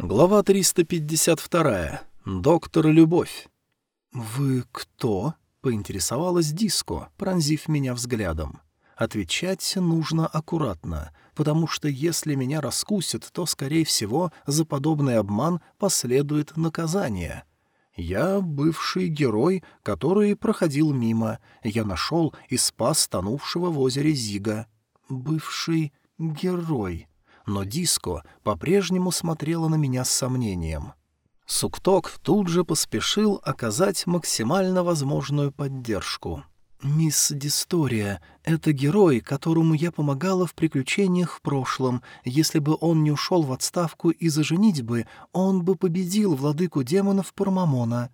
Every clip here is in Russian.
Глава 352. Доктор Любовь. «Вы кто?» — поинтересовалась Диско, пронзив меня взглядом. Отвечать нужно аккуратно, потому что если меня раскусят, то, скорее всего, за подобный обман последует наказание. Я бывший герой, который проходил мимо. Я нашел и спас тонувшего в озере Зига. Бывший герой но Диско по-прежнему смотрела на меня с сомнением. Сукток тут же поспешил оказать максимально возможную поддержку. «Мисс Дистория — это герой, которому я помогала в приключениях в прошлом. Если бы он не ушел в отставку из-за женитьбы, он бы победил владыку демонов Пармамона».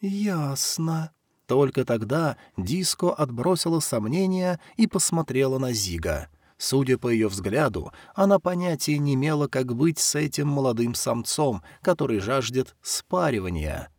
«Ясно». Только тогда Диско отбросила сомнения и посмотрела на Зига. Судя по ее взгляду, она понятия не имела, как быть с этим молодым самцом, который жаждет спаривания.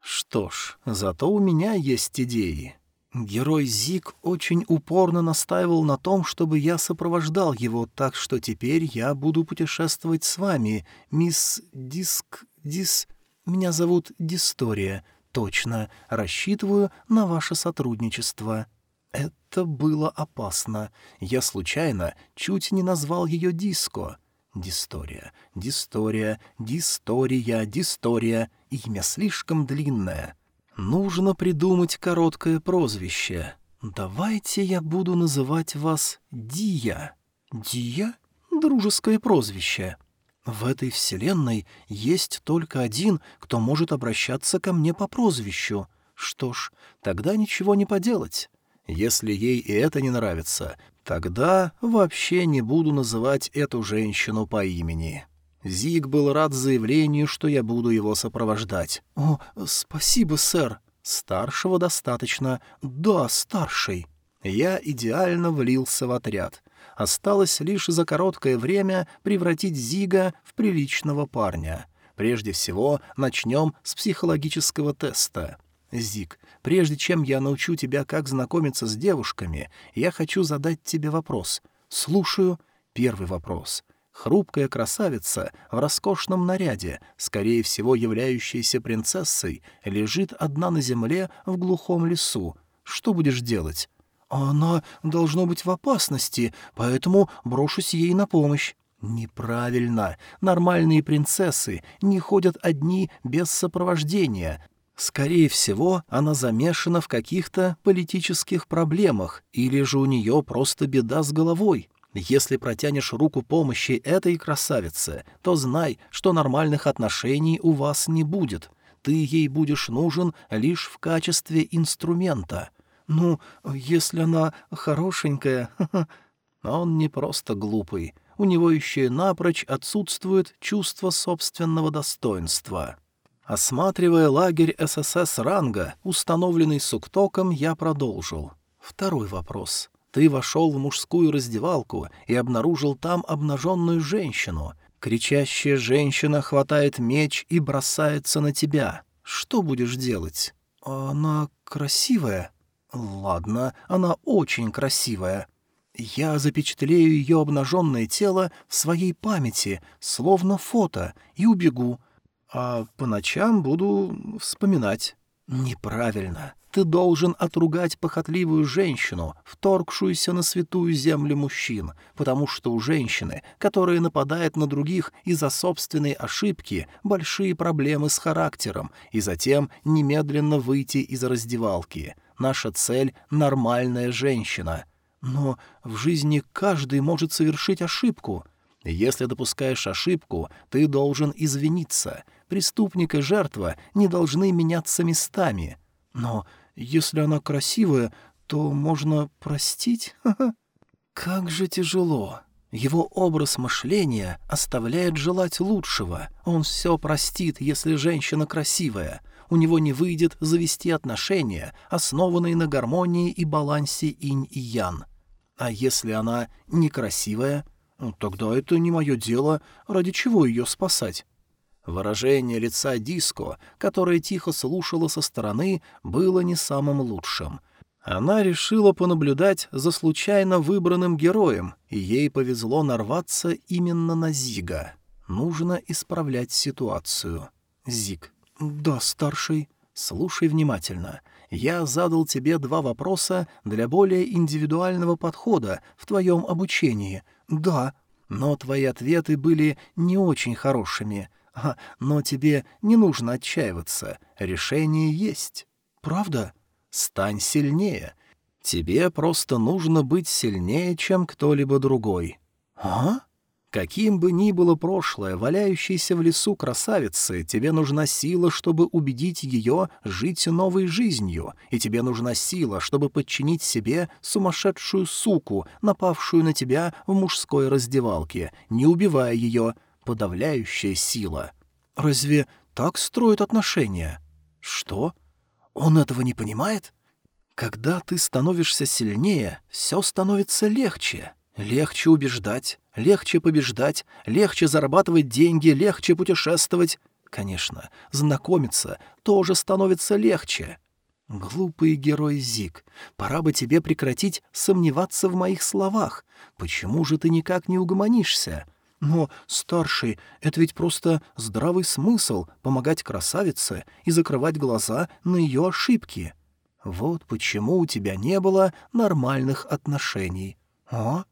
Что ж, зато у меня есть идеи. Герой Зик очень упорно настаивал на том, чтобы я сопровождал его, так что теперь я буду путешествовать с вами, мисс Диск... Дис... Меня зовут Дистория. Точно. Рассчитываю на ваше сотрудничество. Это было опасно. Я случайно чуть не назвал ее Диско. Дистория, Дистория, Дистория, Дистория. Имя слишком длинное. Нужно придумать короткое прозвище. Давайте я буду называть вас Дия. Дия — дружеское прозвище. В этой вселенной есть только один, кто может обращаться ко мне по прозвищу. Что ж, тогда ничего не поделать. Если ей и это не нравится, тогда вообще не буду называть эту женщину по имени. Зиг был рад заявлению, что я буду его сопровождать. «О, спасибо, сэр. Старшего достаточно. Да, старший». Я идеально влился в отряд. Осталось лишь за короткое время превратить Зига в приличного парня. Прежде всего, начнем с психологического теста. Зиг, прежде чем я научу тебя, как знакомиться с девушками, я хочу задать тебе вопрос. Слушаю. Первый вопрос. Хрупкая красавица в роскошном наряде, скорее всего являющаяся принцессой, лежит одна на земле в глухом лесу. Что будешь делать? Она должно быть в опасности, поэтому брошусь ей на помощь. Неправильно. Нормальные принцессы не ходят одни без сопровождения. Скорее всего, она замешана в каких-то политических проблемах, или же у нее просто беда с головой. Если протянешь руку помощи этой красавице, то знай, что нормальных отношений у вас не будет. Ты ей будешь нужен лишь в качестве инструмента. Ну, если она хорошенькая... Он не просто глупый. У него еще и напрочь отсутствует чувство собственного достоинства. Осматривая лагерь ССС ранга, установленный Суктоком, я продолжил. Второй вопрос. Ты вошел в мужскую раздевалку и обнаружил там обнаженную женщину. Кричащая женщина хватает меч и бросается на тебя. Что будешь делать? Она красивая. Ладно, она очень красивая. Я запечатлею ее обнаженное тело в своей памяти, словно фото, и убегу, а по ночам буду вспоминать. Неправильно. Ты должен отругать похотливую женщину, вторгшуюся на святую землю мужчин, потому что у женщины, которая нападает на других из-за собственной ошибки, большие проблемы с характером, и затем немедленно выйти из раздевалки. Наша цель — нормальная женщина. Но в жизни каждый может совершить ошибку. Если допускаешь ошибку, ты должен извиниться — Преступник и жертва не должны меняться местами. Но если она красивая, то можно простить? Как же тяжело. Его образ мышления оставляет желать лучшего. Он все простит, если женщина красивая. У него не выйдет завести отношения, основанные на гармонии и балансе инь и ян. А если она некрасивая, ну, тогда это не мое дело, ради чего ее спасать? Выражение лица Диско, которое тихо слушала со стороны, было не самым лучшим. Она решила понаблюдать за случайно выбранным героем, и ей повезло нарваться именно на Зига. Нужно исправлять ситуацию. Зик. «Да, старший. Слушай внимательно. Я задал тебе два вопроса для более индивидуального подхода в твоем обучении. Да, но твои ответы были не очень хорошими. Но тебе не нужно отчаиваться. Решение есть. Правда? Стань сильнее. Тебе просто нужно быть сильнее, чем кто-либо другой. А? Каким бы ни было прошлое, валяющейся в лесу красавицы, тебе нужна сила, чтобы убедить ее жить новой жизнью, и тебе нужна сила, чтобы подчинить себе сумасшедшую суку, напавшую на тебя в мужской раздевалке, не убивая ее. Подавляющая сила. Разве так строят отношения? Что? Он этого не понимает? Когда ты становишься сильнее, все становится легче. Легче убеждать, легче побеждать, легче зарабатывать деньги, легче путешествовать. Конечно, знакомиться тоже становится легче. Глупый герой Зик, пора бы тебе прекратить сомневаться в моих словах. Почему же ты никак не угомонишься? Но, старший, это ведь просто здравый смысл — помогать красавице и закрывать глаза на ее ошибки. Вот почему у тебя не было нормальных отношений. А?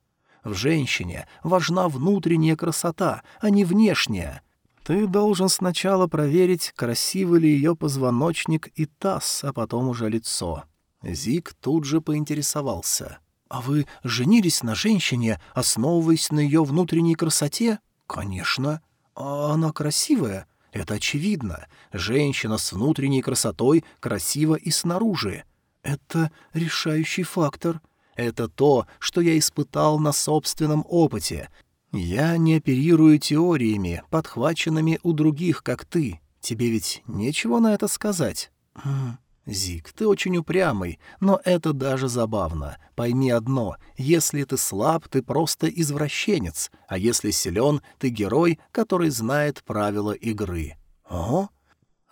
В женщине важна внутренняя красота, а не внешняя. Ты должен сначала проверить, красивы ли ее позвоночник и таз, а потом уже лицо. Зик тут же поинтересовался. «А вы женились на женщине, основываясь на ее внутренней красоте?» «Конечно. А она красивая?» «Это очевидно. Женщина с внутренней красотой красива и снаружи. Это решающий фактор. Это то, что я испытал на собственном опыте. Я не оперирую теориями, подхваченными у других, как ты. Тебе ведь нечего на это сказать. Зик, ты очень упрямый, но это даже забавно. Пойми одно, если ты слаб, ты просто извращенец, а если силен, ты герой, который знает правила игры. О?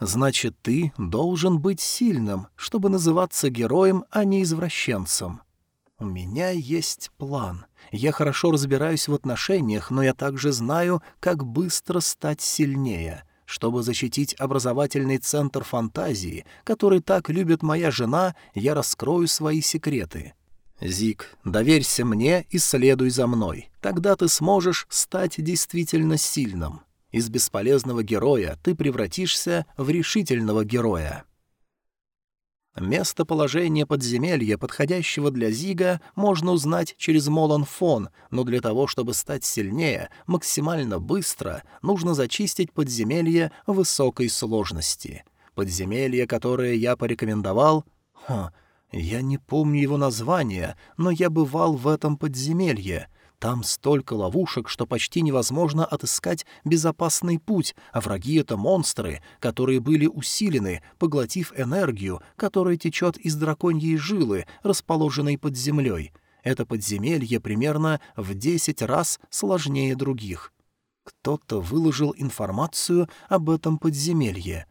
Значит, ты должен быть сильным, чтобы называться героем, а не извращенцем. «У меня есть план. Я хорошо разбираюсь в отношениях, но я также знаю, как быстро стать сильнее. Чтобы защитить образовательный центр фантазии, который так любит моя жена, я раскрою свои секреты». «Зик, доверься мне и следуй за мной. Тогда ты сможешь стать действительно сильным. Из бесполезного героя ты превратишься в решительного героя». Местоположение подземелья, подходящего для Зига, можно узнать через Молон-фон, но для того, чтобы стать сильнее, максимально быстро, нужно зачистить подземелье высокой сложности. Подземелье, которое я порекомендовал... Хм, я не помню его название, но я бывал в этом подземелье — там столько ловушек, что почти невозможно отыскать безопасный путь, а враги — это монстры, которые были усилены, поглотив энергию, которая течет из драконьей жилы, расположенной под землей. Это подземелье примерно в десять раз сложнее других. Кто-то выложил информацию об этом подземелье.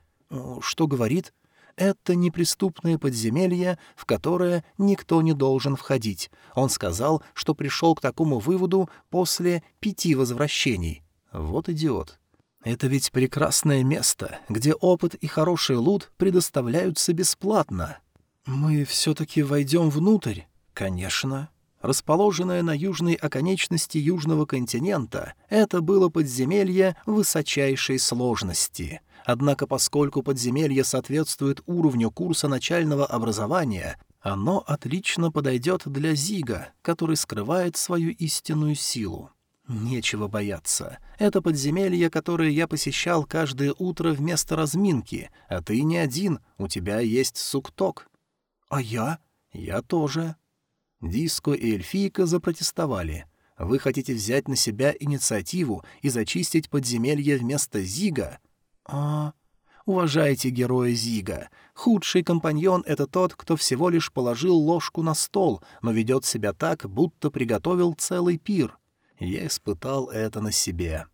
Что говорит? Это неприступное подземелье, в которое никто не должен входить. Он сказал, что пришел к такому выводу после пяти возвращений. Вот идиот. Это ведь прекрасное место, где опыт и хороший лут предоставляются бесплатно. Мы все-таки войдем внутрь? Конечно. Расположенное на южной оконечности южного континента, это было подземелье высочайшей сложности — Однако поскольку подземелье соответствует уровню курса начального образования, оно отлично подойдет для Зига, который скрывает свою истинную силу. Нечего бояться. Это подземелье, которое я посещал каждое утро вместо разминки, а ты не один, у тебя есть сукток. А я? Я тоже. Диско и эльфийка запротестовали. Вы хотите взять на себя инициативу и зачистить подземелье вместо Зига? «А...» «Уважайте героя Зига. Худший компаньон — это тот, кто всего лишь положил ложку на стол, но ведет себя так, будто приготовил целый пир. Я испытал это на себе».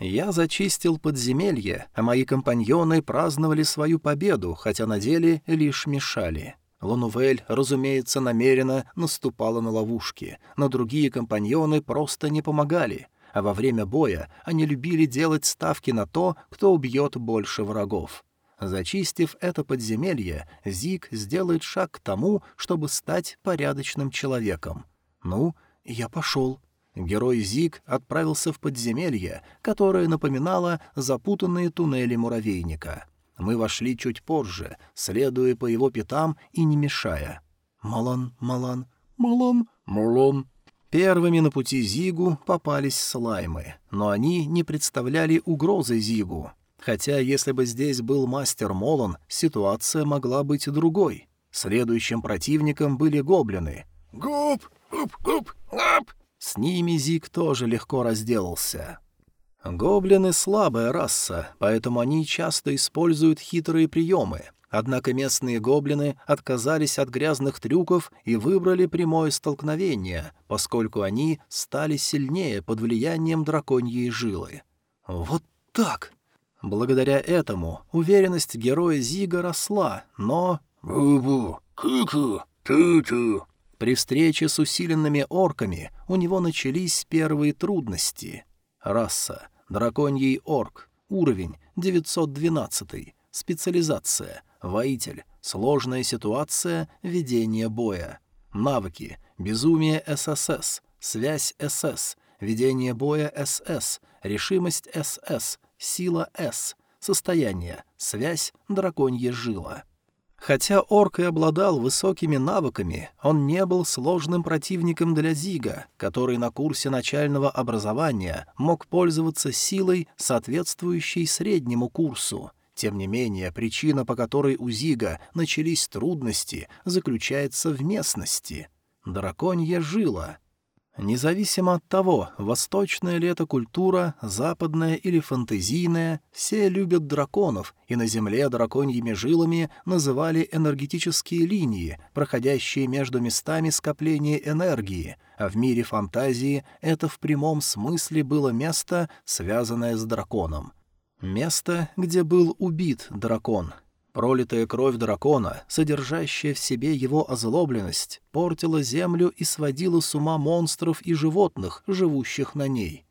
Я зачистил подземелье, а мои компаньоны праздновали свою победу, хотя на деле лишь мешали. Лунувель, разумеется, намеренно наступала на ловушки, но другие компаньоны просто не помогали — а во время боя они любили делать ставки на то, кто убьет больше врагов. Зачистив это подземелье, Зиг сделает шаг к тому, чтобы стать порядочным человеком. Ну, я пошел. Герой Зиг отправился в подземелье, которое напоминало запутанные туннели муравейника. Мы вошли чуть позже, следуя по его пятам и не мешая. «Малан, Малан, Малан, Малан». Первыми на пути Зигу попались слаймы, но они не представляли угрозы Зигу. Хотя, если бы здесь был мастер Молон, ситуация могла быть другой. Следующим противником были гоблины. «Губ! Губ! Губ! Губ!» С ними Зиг тоже легко разделался. Гоблины — слабая раса, поэтому они часто используют хитрые приемы. Однако местные гоблины отказались от грязных трюков и выбрали прямое столкновение, поскольку они стали сильнее под влиянием драконьей жилы. Вот так! Благодаря этому уверенность героя Зига росла, но... «Бу-бу! Ку-ку! Ту-ту!» При встрече с усиленными орками у него начались первые трудности. Раса. Драконьий орк. Уровень 912. Специализация. Воитель. Сложная ситуация. Ведение боя. Навыки. Безумие ССС. Связь СС. Ведение боя СС. Решимость СС. Сила С. Состояние. Связь. Драконья жила. Хотя орк и обладал высокими навыками, он не был сложным противником для Зига, который на курсе начального образования мог пользоваться силой, соответствующей среднему курсу. Тем не менее, причина, по которой у Зига начались трудности, заключается в местности. Драконья жила — Независимо от того, восточная ли это культура, западная или фантазийная, все любят драконов, и на Земле драконьими жилами называли энергетические линии, проходящие между местами скопления энергии, а в мире фантазии это в прямом смысле было место, связанное с драконом. Место, где был убит дракон — Пролитая кровь дракона, содержащая в себе его озлобленность, портила землю и сводила с ума монстров и животных, живущих на ней.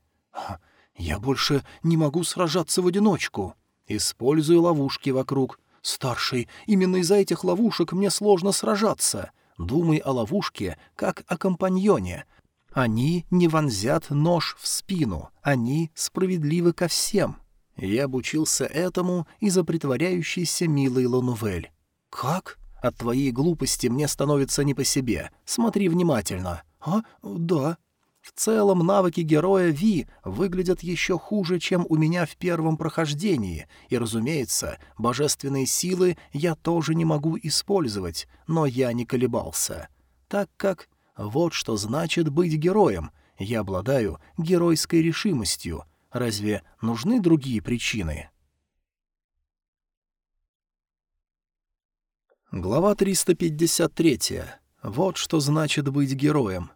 «Я больше не могу сражаться в одиночку. Использую ловушки вокруг. Старший, именно из-за этих ловушек мне сложно сражаться. Думай о ловушке, как о компаньоне. Они не вонзят нож в спину, они справедливы ко всем». Я обучился этому из-за притворяющейся милой Лонувель. «Как? От твоей глупости мне становится не по себе. Смотри внимательно». «А? Да». В целом навыки героя Ви выглядят еще хуже, чем у меня в первом прохождении, и, разумеется, божественные силы я тоже не могу использовать, но я не колебался. Так как вот что значит быть героем. Я обладаю геройской решимостью — Разве нужны другие причины? Глава 353. Вот что значит быть героем.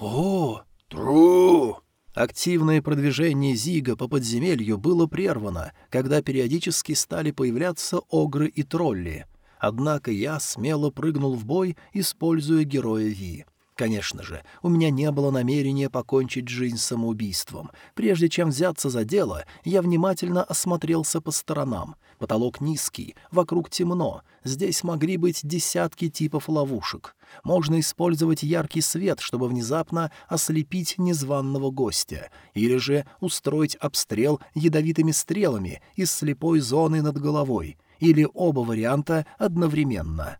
О, тру! Активное продвижение Зига по подземелью было прервано, когда периодически стали появляться огры и тролли. Однако я смело прыгнул в бой, используя героя Ви. Конечно же, у меня не было намерения покончить жизнь самоубийством. Прежде чем взяться за дело, я внимательно осмотрелся по сторонам. Потолок низкий, вокруг темно, здесь могли быть десятки типов ловушек. Можно использовать яркий свет, чтобы внезапно ослепить незваного гостя, или же устроить обстрел ядовитыми стрелами из слепой зоны над головой, или оба варианта одновременно.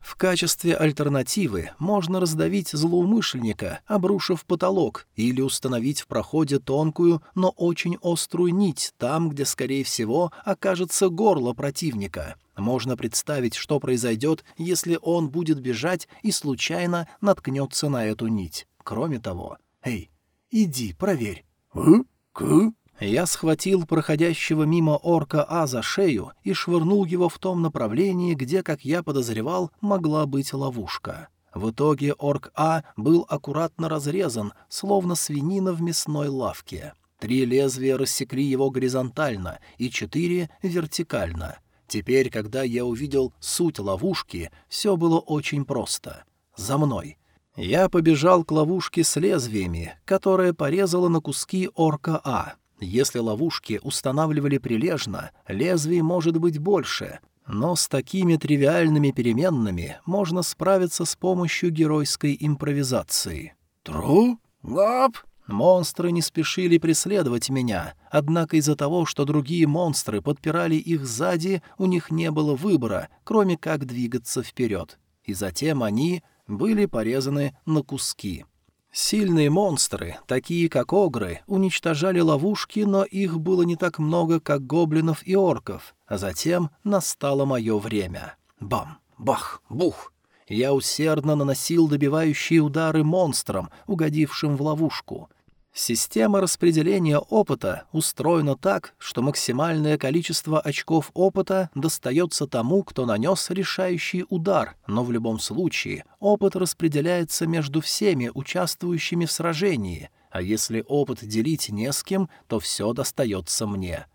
В качестве альтернативы можно раздавить злоумышленника, обрушив потолок, или установить в проходе тонкую, но очень острую нить там, где, скорее всего, окажется горло противника. Можно представить, что произойдет, если он будет бежать и случайно наткнется на эту нить. Кроме того... Эй, иди, проверь. «Э? К?» Я схватил проходящего мимо орка А за шею и швырнул его в том направлении, где, как я подозревал, могла быть ловушка. В итоге орк А был аккуратно разрезан, словно свинина в мясной лавке. Три лезвия рассекли его горизонтально и четыре — вертикально. Теперь, когда я увидел суть ловушки, все было очень просто. За мной. Я побежал к ловушке с лезвиями, которая порезала на куски орка А. Если ловушки устанавливали прилежно, лезвий может быть больше, но с такими тривиальными переменными можно справиться с помощью геройской импровизации. «Тру? Гап!» Монстры не спешили преследовать меня, однако из-за того, что другие монстры подпирали их сзади, у них не было выбора, кроме как двигаться вперед. И затем они были порезаны на куски. Сильные монстры, такие как огры, уничтожали ловушки, но их было не так много, как гоблинов и орков. А затем настало мое время. Бам! Бах! Бух! Я усердно наносил добивающие удары монстрам, угодившим в ловушку — Система распределения опыта устроена так, что максимальное количество очков опыта достается тому, кто нанес решающий удар, но в любом случае опыт распределяется между всеми участвующими в сражении, а если опыт делить не с кем, то все достается мне.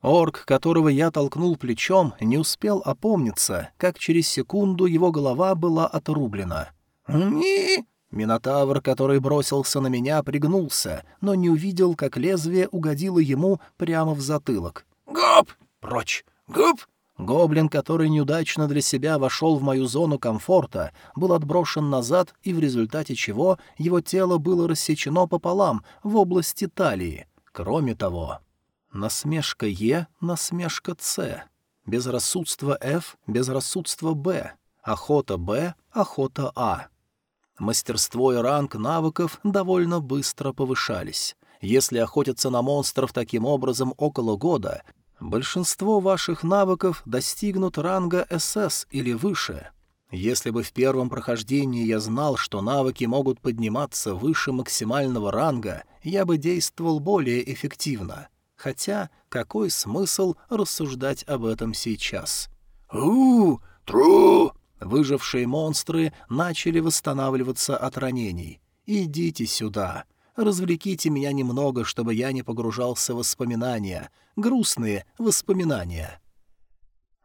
Орк, которого я толкнул плечом, не успел опомниться, как через секунду его голова была отрублена. «Ни!» Минотавр, который бросился на меня, пригнулся, но не увидел, как лезвие угодило ему прямо в затылок. «Гоп! Прочь! Гоп!» Гоблин, который неудачно для себя вошел в мою зону комфорта, был отброшен назад, и в результате чего его тело было рассечено пополам в области талии. Кроме того, насмешка Е, насмешка С, безрассудство F, безрассудство Б, охота Б, охота А. Мастерство и ранг навыков довольно быстро повышались. Если охотиться на монстров таким образом около года, большинство ваших навыков достигнут ранга СС или выше. Если бы в первом прохождении я знал, что навыки могут подниматься выше максимального ранга, я бы действовал более эффективно. Хотя какой смысл рассуждать об этом сейчас? «У, тру!» Выжившие монстры начали восстанавливаться от ранений. «Идите сюда. Развлеките меня немного, чтобы я не погружался в воспоминания. Грустные воспоминания».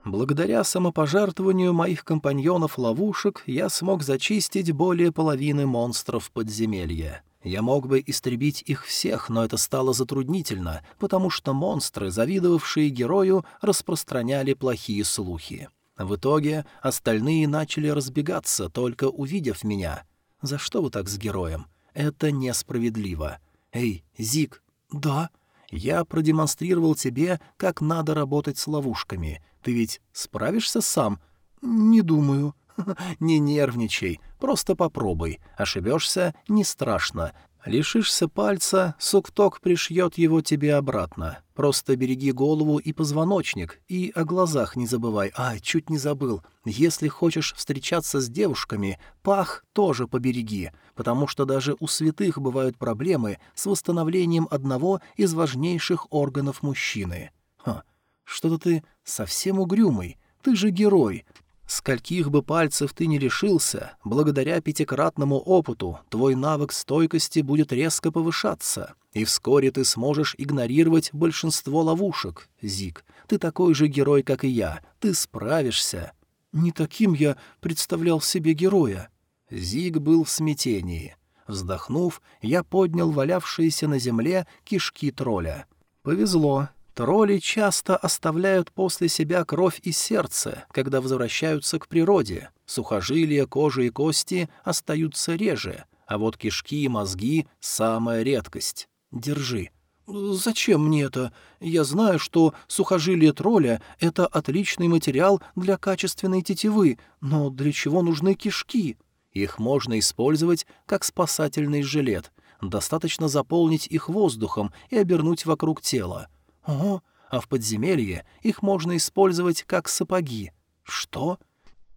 Благодаря самопожертвованию моих компаньонов-ловушек я смог зачистить более половины монстров подземелья. Я мог бы истребить их всех, но это стало затруднительно, потому что монстры, завидовавшие герою, распространяли плохие слухи. В итоге остальные начали разбегаться, только увидев меня. «За что вы так с героем? Это несправедливо. Эй, Зик!» «Да?» «Я продемонстрировал тебе, как надо работать с ловушками. Ты ведь справишься сам?» «Не думаю». «Не нервничай, просто попробуй. Ошибешься — не страшно. Лишишься пальца, сукток пришьет его тебе обратно. Просто береги голову и позвоночник, и о глазах не забывай. А, чуть не забыл. Если хочешь встречаться с девушками, пах тоже побереги, потому что даже у святых бывают проблемы с восстановлением одного из важнейших органов мужчины. Ха, что-то ты совсем угрюмый. Ты же герой, Скольких бы пальцев ты не лишился, благодаря пятикратному опыту твой навык стойкости будет резко повышаться, и вскоре ты сможешь игнорировать большинство ловушек, Зик. Ты такой же герой, как и я, ты справишься. Не таким я представлял себе героя. Зиг был в смятении. Вздохнув, я поднял валявшиеся на земле кишки тролля. Повезло, Тролли часто оставляют после себя кровь и сердце, когда возвращаются к природе. Сухожилия, кожа и кости остаются реже, а вот кишки и мозги — самая редкость. Держи. «Зачем мне это? Я знаю, что сухожилие тролля — это отличный материал для качественной тетивы, но для чего нужны кишки? Их можно использовать как спасательный жилет. Достаточно заполнить их воздухом и обернуть вокруг тела. «Ого, а в подземелье их можно использовать как сапоги. Что?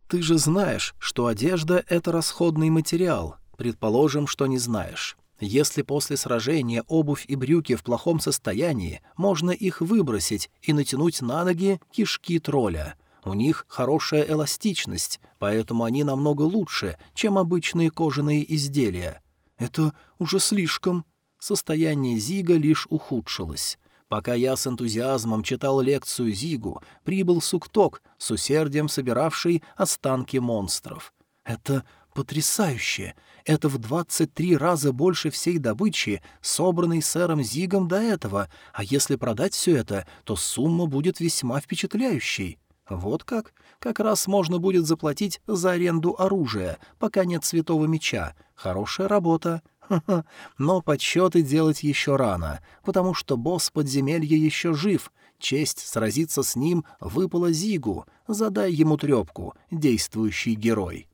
Ты же знаешь, что одежда — это расходный материал. Предположим, что не знаешь. Если после сражения обувь и брюки в плохом состоянии, можно их выбросить и натянуть на ноги кишки тролля. У них хорошая эластичность, поэтому они намного лучше, чем обычные кожаные изделия. Это уже слишком. Состояние Зига лишь ухудшилось. Пока я с энтузиазмом читал лекцию Зигу, прибыл Сукток, с усердием собиравший останки монстров. «Это Потрясающе! Это в 23 раза больше всей добычи, собранной сэром Зигом до этого, а если продать все это, то сумма будет весьма впечатляющей. Вот как? Как раз можно будет заплатить за аренду оружия, пока нет святого меча. Хорошая работа. Но подсчеты делать еще рано, потому что босс подземелья еще жив. Честь сразиться с ним выпала Зигу. Задай ему трепку, действующий герой.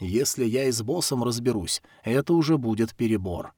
Если я и с боссом разберусь, это уже будет перебор.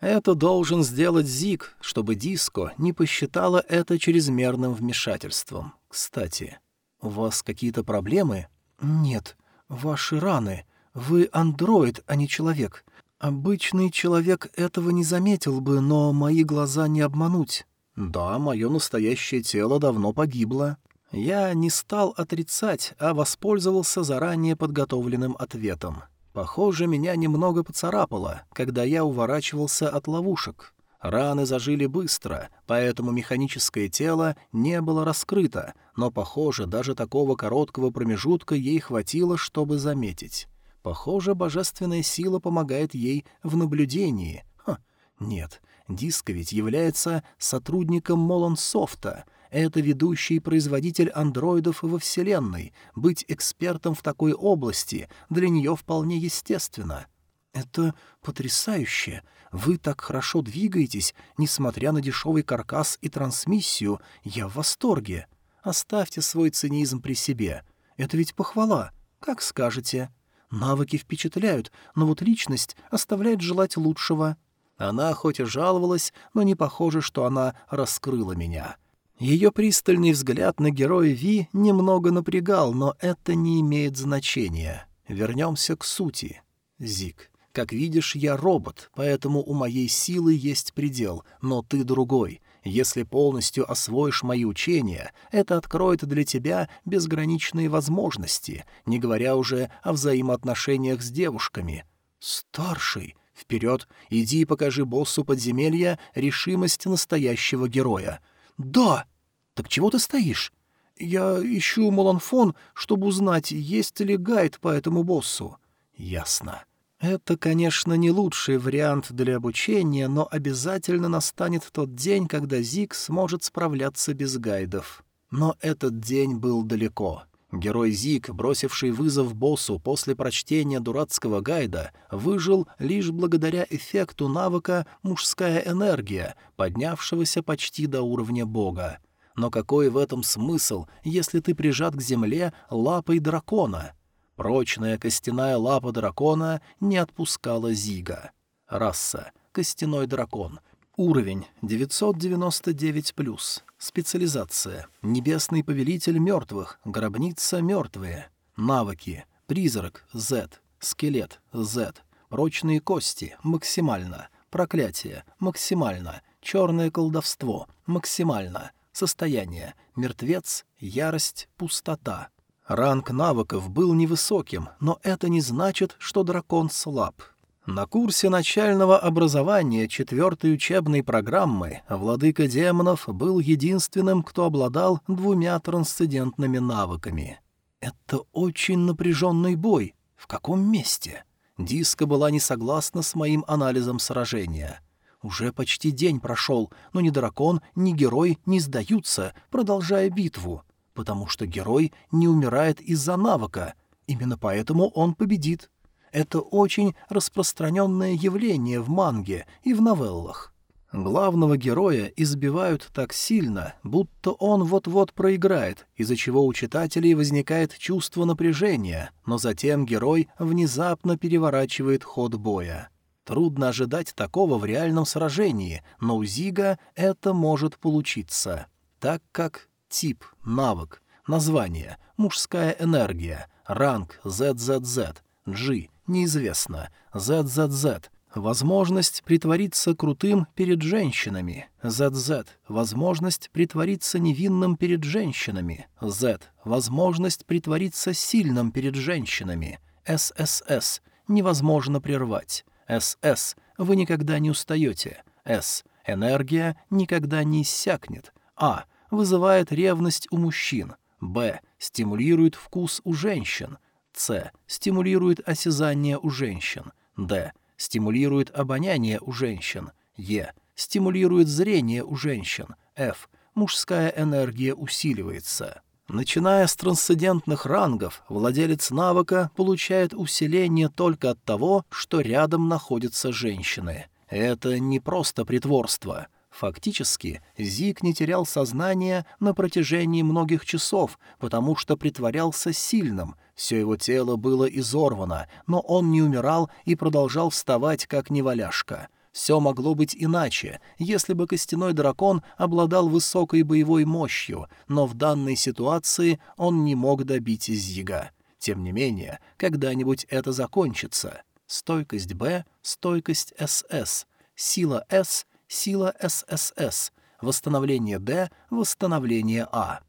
Это должен сделать Зиг, чтобы Диско не посчитала это чрезмерным вмешательством. Кстати, у вас какие-то проблемы? Нет, ваши раны. Вы андроид, а не человек. Обычный человек этого не заметил бы, но мои глаза не обмануть. Да, мое настоящее тело давно погибло. Я не стал отрицать, а воспользовался заранее подготовленным ответом. Похоже, меня немного поцарапало, когда я уворачивался от ловушек. Раны зажили быстро, поэтому механическое тело не было раскрыто, но, похоже, даже такого короткого промежутка ей хватило, чтобы заметить. Похоже, божественная сила помогает ей в наблюдении. Ха, нет, Диско ведь является сотрудником Молонсофта — это ведущий производитель андроидов во Вселенной. Быть экспертом в такой области для нее вполне естественно. Это потрясающе. Вы так хорошо двигаетесь, несмотря на дешевый каркас и трансмиссию. Я в восторге. Оставьте свой цинизм при себе. Это ведь похвала. Как скажете. Навыки впечатляют, но вот личность оставляет желать лучшего. Она хоть и жаловалась, но не похоже, что она раскрыла меня. Ее пристальный взгляд на героя Ви немного напрягал, но это не имеет значения. Вернемся к сути. Зик. Как видишь, я робот, поэтому у моей силы есть предел, но ты другой. Если полностью освоишь мои учения, это откроет для тебя безграничные возможности, не говоря уже о взаимоотношениях с девушками. Старший, вперед, иди и покажи боссу подземелья решимость настоящего героя. Да! «Так чего ты стоишь?» «Я ищу Моланфон, чтобы узнать, есть ли гайд по этому боссу». «Ясно. Это, конечно, не лучший вариант для обучения, но обязательно настанет тот день, когда Зиг сможет справляться без гайдов. Но этот день был далеко». Герой Зиг, бросивший вызов боссу после прочтения дурацкого гайда, выжил лишь благодаря эффекту навыка «Мужская энергия», поднявшегося почти до уровня бога. Но какой в этом смысл, если ты прижат к земле лапой дракона? Прочная костяная лапа дракона не отпускала Зига. Раса. Костяной дракон. Уровень 999+. Специализация. Небесный повелитель мертвых. Гробница мертвые. Навыки. Призрак. Z. Скелет. Z. Прочные кости. Максимально. Проклятие. Максимально. Черное колдовство. Максимально. Состояние. Мертвец, ярость, пустота. Ранг навыков был невысоким, но это не значит, что дракон слаб. На курсе начального образования четвертой учебной программы владыка демонов был единственным, кто обладал двумя трансцендентными навыками. Это очень напряженный бой. В каком месте? Диска была не согласна с моим анализом сражения — уже почти день прошел, но ни дракон, ни герой не сдаются, продолжая битву, потому что герой не умирает из-за навыка, именно поэтому он победит. Это очень распространенное явление в манге и в новеллах. Главного героя избивают так сильно, будто он вот-вот проиграет, из-за чего у читателей возникает чувство напряжения, но затем герой внезапно переворачивает ход боя. Трудно ожидать такого в реальном сражении, но у Зига это может получиться, так как тип, навык, название, мужская энергия, ранг ZZZ, G, неизвестно, ZZZ, возможность притвориться крутым перед женщинами, ZZ, возможность притвориться невинным перед женщинами, Z, возможность притвориться сильным перед женщинами, SSS, невозможно прервать, СС — вы никогда не устаете. С — энергия никогда не иссякнет. А — вызывает ревность у мужчин. Б — стимулирует вкус у женщин. С. Стимулирует осязание у женщин. Д. Стимулирует обоняние у женщин. Е. Стимулирует зрение у женщин. F. Мужская энергия усиливается. Начиная с трансцендентных рангов, владелец навыка получает усиление только от того, что рядом находятся женщины. Это не просто притворство. Фактически, Зик не терял сознание на протяжении многих часов, потому что притворялся сильным. Все его тело было изорвано, но он не умирал и продолжал вставать, как неваляшка. Все могло быть иначе, если бы костяной дракон обладал высокой боевой мощью, но в данной ситуации он не мог добить Зига. Тем не менее, когда-нибудь это закончится. Стойкость Б, стойкость СС, сила С, сила ССС, восстановление Д, восстановление А.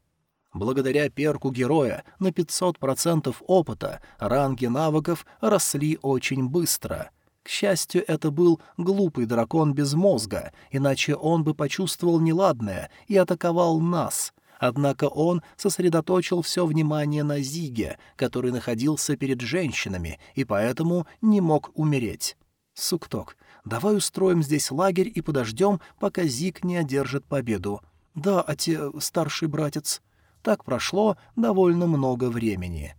Благодаря перку героя на 500% опыта ранги навыков росли очень быстро — к счастью, это был глупый дракон без мозга, иначе он бы почувствовал неладное и атаковал нас. Однако он сосредоточил все внимание на Зиге, который находился перед женщинами, и поэтому не мог умереть. «Сукток, давай устроим здесь лагерь и подождем, пока Зиг не одержит победу. Да, оте, старший братец». Так прошло довольно много времени.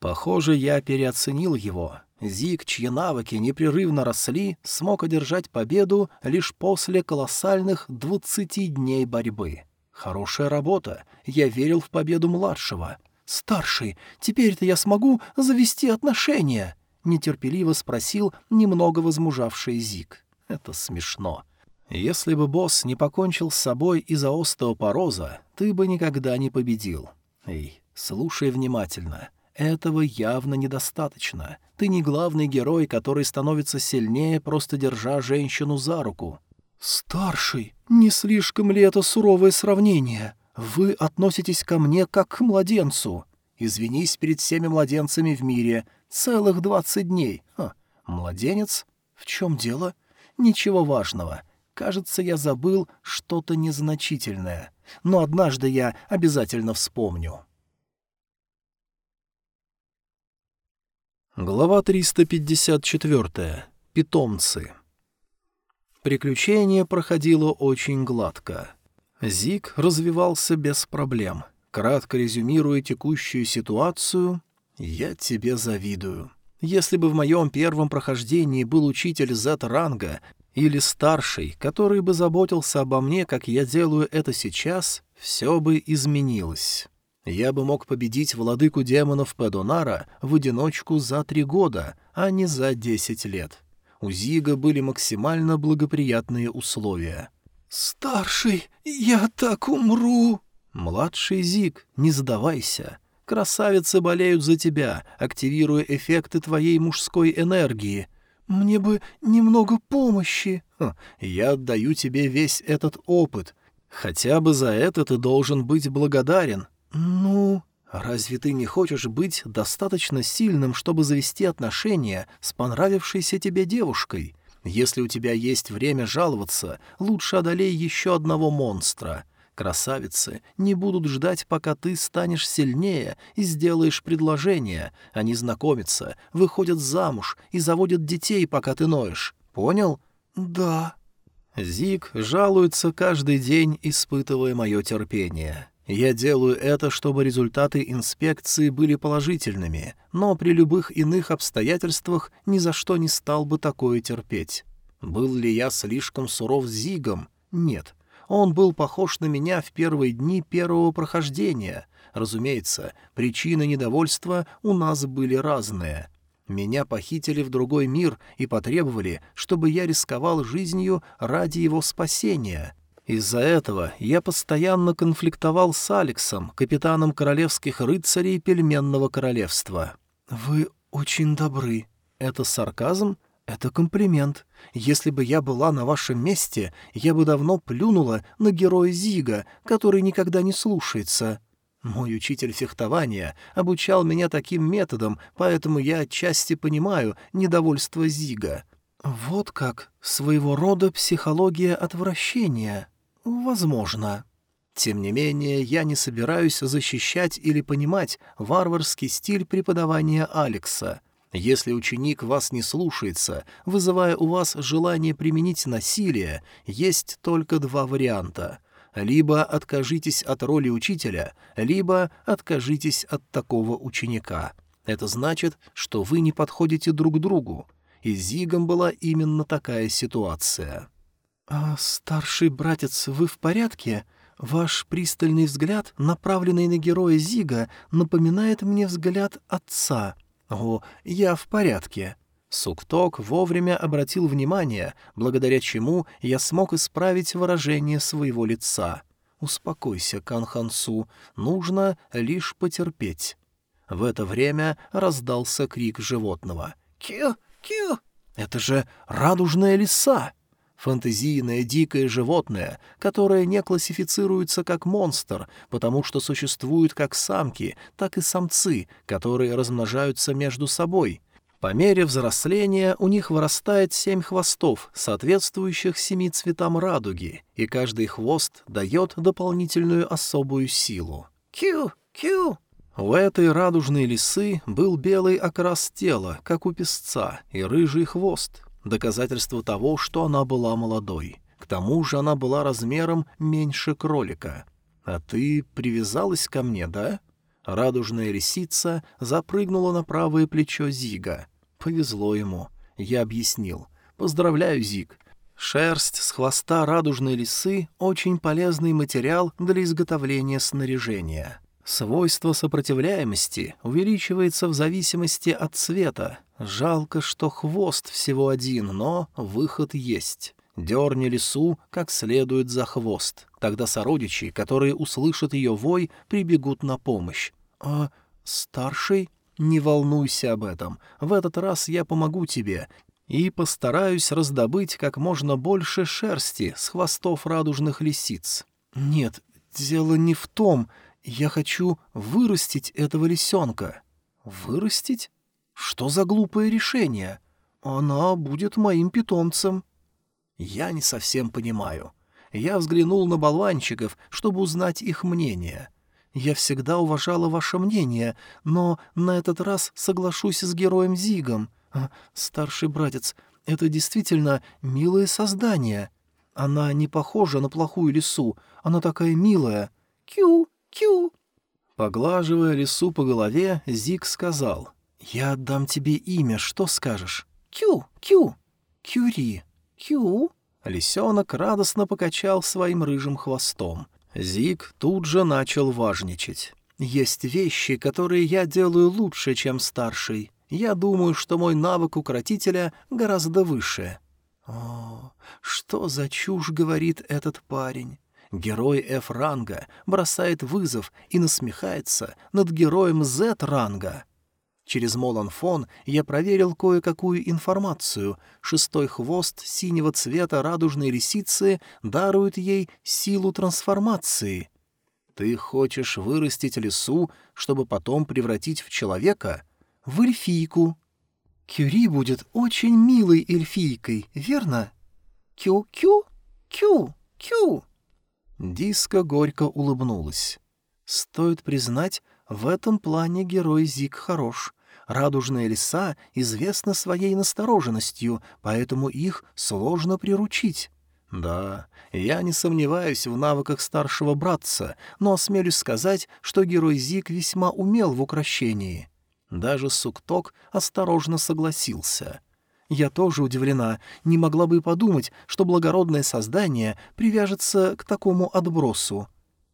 Похоже, я переоценил его. Зиг, чьи навыки непрерывно росли, смог одержать победу лишь после колоссальных двадцати дней борьбы. Хорошая работа. Я верил в победу младшего. «Старший, теперь-то я смогу завести отношения?» — нетерпеливо спросил немного возмужавший Зиг. Это смешно. Если бы босс не покончил с собой из-за остеопороза, ты бы никогда не победил. Эй, слушай внимательно. Этого явно недостаточно. Ты не главный герой, который становится сильнее, просто держа женщину за руку. «Старший, не слишком ли это суровое сравнение? Вы относитесь ко мне как к младенцу. Извинись перед всеми младенцами в мире. Целых двадцать дней. Ха, младенец? В чем дело? Ничего важного. Кажется, я забыл что-то незначительное. Но однажды я обязательно вспомню». Глава 354. Питомцы. Приключение проходило очень гладко. Зик развивался без проблем. Кратко резюмируя текущую ситуацию, «Я тебе завидую. Если бы в моем первом прохождении был учитель Z-ранга или старший, который бы заботился обо мне, как я делаю это сейчас, все бы изменилось». Я бы мог победить владыку демонов Падонара в одиночку за три года, а не за десять лет. У Зига были максимально благоприятные условия. «Старший, я так умру!» «Младший Зиг, не сдавайся. Красавицы болеют за тебя, активируя эффекты твоей мужской энергии. Мне бы немного помощи». Хм, «Я отдаю тебе весь этот опыт. Хотя бы за это ты должен быть благодарен. «Ну, разве ты не хочешь быть достаточно сильным, чтобы завести отношения с понравившейся тебе девушкой? Если у тебя есть время жаловаться, лучше одолей еще одного монстра». Красавицы не будут ждать, пока ты станешь сильнее и сделаешь предложение. Они знакомятся, выходят замуж и заводят детей, пока ты ноешь. Понял? Да. Зик жалуется каждый день, испытывая мое терпение. Я делаю это, чтобы результаты инспекции были положительными, но при любых иных обстоятельствах ни за что не стал бы такое терпеть. Был ли я слишком суров с Зигом? Нет. Он был похож на меня в первые дни первого прохождения. Разумеется, причины недовольства у нас были разные. Меня похитили в другой мир и потребовали, чтобы я рисковал жизнью ради его спасения — из-за этого я постоянно конфликтовал с Алексом, капитаном королевских рыцарей Пельменного королевства. «Вы очень добры. Это сарказм? Это комплимент. Если бы я была на вашем месте, я бы давно плюнула на героя Зига, который никогда не слушается. Мой учитель фехтования обучал меня таким методом, поэтому я отчасти понимаю недовольство Зига». «Вот как своего рода психология отвращения», «Возможно. Тем не менее, я не собираюсь защищать или понимать варварский стиль преподавания Алекса. Если ученик вас не слушается, вызывая у вас желание применить насилие, есть только два варианта. Либо откажитесь от роли учителя, либо откажитесь от такого ученика. Это значит, что вы не подходите друг другу. И Зигом была именно такая ситуация. «А, старший братец, вы в порядке?» Ваш пристальный взгляд, направленный на героя Зига, напоминает мне взгляд отца. О, я в порядке. Сукток вовремя обратил внимание, благодаря чему я смог исправить выражение своего лица. «Успокойся, Канхансу, нужно лишь потерпеть». В это время раздался крик животного. «Кю! Кю!» «Это же радужная лиса!» Фантазийное дикое животное, которое не классифицируется как монстр, потому что существуют как самки, так и самцы, которые размножаются между собой. По мере взросления у них вырастает семь хвостов, соответствующих семи цветам радуги, и каждый хвост дает дополнительную особую силу. «Кью! Кью!» У этой радужной лисы был белый окрас тела, как у песца, и рыжий хвост, доказательство того, что она была молодой. К тому же она была размером меньше кролика. «А ты привязалась ко мне, да?» Радужная лисица запрыгнула на правое плечо Зига. Повезло ему. Я объяснил. «Поздравляю, Зиг. Шерсть с хвоста радужной лисы — очень полезный материал для изготовления снаряжения. Свойство сопротивляемости увеличивается в зависимости от цвета. Жалко, что хвост всего один, но выход есть. Дерни лису как следует за хвост. Тогда сородичи, которые услышат ее вой, прибегут на помощь. «А старший?» «Не волнуйся об этом. В этот раз я помогу тебе и постараюсь раздобыть как можно больше шерсти с хвостов радужных лисиц». «Нет, дело не в том...» Я хочу вырастить этого лисенка. Вырастить? Что за глупое решение? Она будет моим питомцем. Я не совсем понимаю. Я взглянул на болванчиков, чтобы узнать их мнение. Я всегда уважала ваше мнение, но на этот раз соглашусь с героем Зигом. А, старший братец, это действительно милое создание. Она не похожа на плохую лису, она такая милая. Кю! Кю!» Поглаживая лису по голове, Зик сказал. «Я отдам тебе имя, что скажешь?» «Кю! Кю! Кюри! Кю!» Лисенок радостно покачал своим рыжим хвостом. Зик тут же начал важничать. «Есть вещи, которые я делаю лучше, чем старший. Я думаю, что мой навык укротителя гораздо выше». «О, что за чушь говорит этот парень? Герой F-ранга бросает вызов и насмехается над героем Z-ранга. Через Моланфон я проверил кое-какую информацию. Шестой хвост синего цвета радужной лисицы дарует ей силу трансформации. Ты хочешь вырастить лису, чтобы потом превратить в человека? В эльфийку. Кюри будет очень милой эльфийкой, верно? Кю-кю? Кю? Диска горько улыбнулась. Стоит признать, в этом плане герой Зик хорош. Радужная лиса известна своей настороженностью, поэтому их сложно приручить. Да, я не сомневаюсь в навыках старшего братца, но осмелюсь сказать, что герой Зик весьма умел в украшении. Даже Сукток осторожно согласился. Я тоже удивлена, не могла бы и подумать, что благородное создание привяжется к такому отбросу.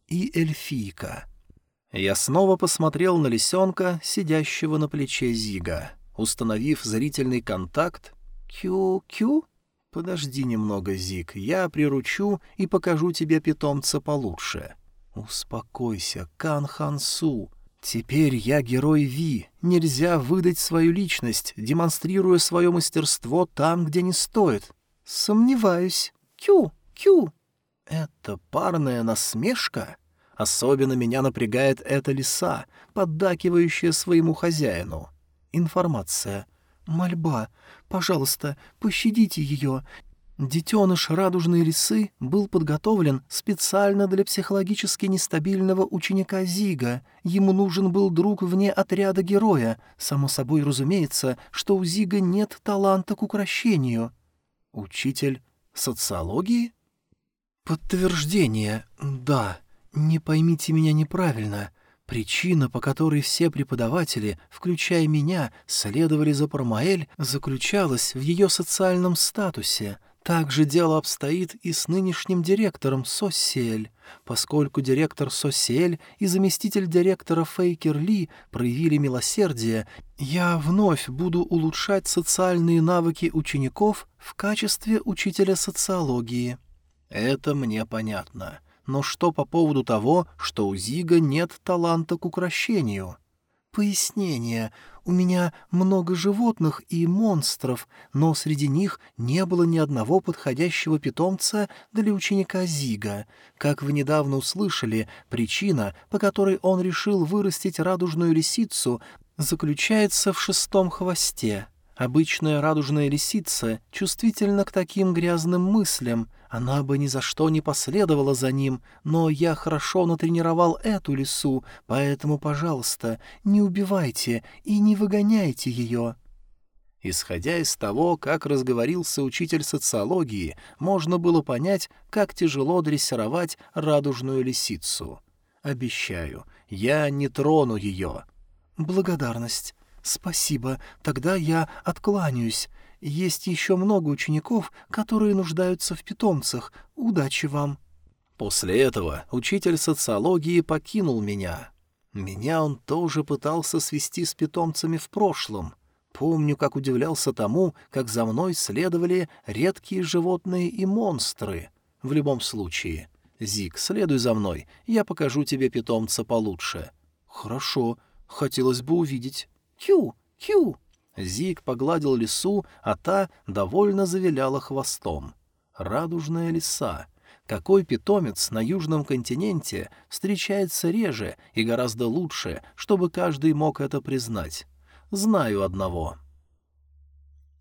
И эльфийка. Я снова посмотрел на лисенка, сидящего на плече Зига. Установив зрительный контакт... «Кю-кю?» «Подожди немного, Зиг, я приручу и покажу тебе питомца получше». «Успокойся, Кан Хансу», Теперь я герой Ви. Нельзя выдать свою личность, демонстрируя свое мастерство там, где не стоит. Сомневаюсь. Кю, кю. Это парная насмешка? Особенно меня напрягает эта лиса, поддакивающая своему хозяину. Информация. Мольба. Пожалуйста, пощадите ее. Детеныш радужной лисы был подготовлен специально для психологически нестабильного ученика Зига. Ему нужен был друг вне отряда героя. Само собой разумеется, что у Зига нет таланта к украшению. Учитель социологии? Подтверждение, да. Не поймите меня неправильно. Причина, по которой все преподаватели, включая меня, следовали за Пармаэль, заключалась в ее социальном статусе — так же дело обстоит и с нынешним директором Сосель. Поскольку директор Сосель и заместитель директора Фейкер Ли проявили милосердие, я вновь буду улучшать социальные навыки учеников в качестве учителя социологии. Это мне понятно. Но что по поводу того, что у Зига нет таланта к украшению? Пояснение. У меня много животных и монстров, но среди них не было ни одного подходящего питомца для ученика Зига. Как вы недавно услышали, причина, по которой он решил вырастить радужную лисицу, заключается в шестом хвосте. Обычная радужная лисица чувствительна к таким грязным мыслям, она бы ни за что не последовала за ним, но я хорошо натренировал эту лису, поэтому, пожалуйста, не убивайте и не выгоняйте ее». Исходя из того, как разговорился учитель социологии, можно было понять, как тяжело дрессировать радужную лисицу. «Обещаю, я не трону ее». «Благодарность. «Спасибо, тогда я откланяюсь. Есть еще много учеников, которые нуждаются в питомцах. Удачи вам!» После этого учитель социологии покинул меня. Меня он тоже пытался свести с питомцами в прошлом. Помню, как удивлялся тому, как за мной следовали редкие животные и монстры. В любом случае. Зик, следуй за мной, я покажу тебе питомца получше. Хорошо, хотелось бы увидеть. «Кю! Кю!» Зиг погладил лису, а та довольно завиляла хвостом. «Радужная лиса!» Какой питомец на южном континенте встречается реже и гораздо лучше, чтобы каждый мог это признать? Знаю одного.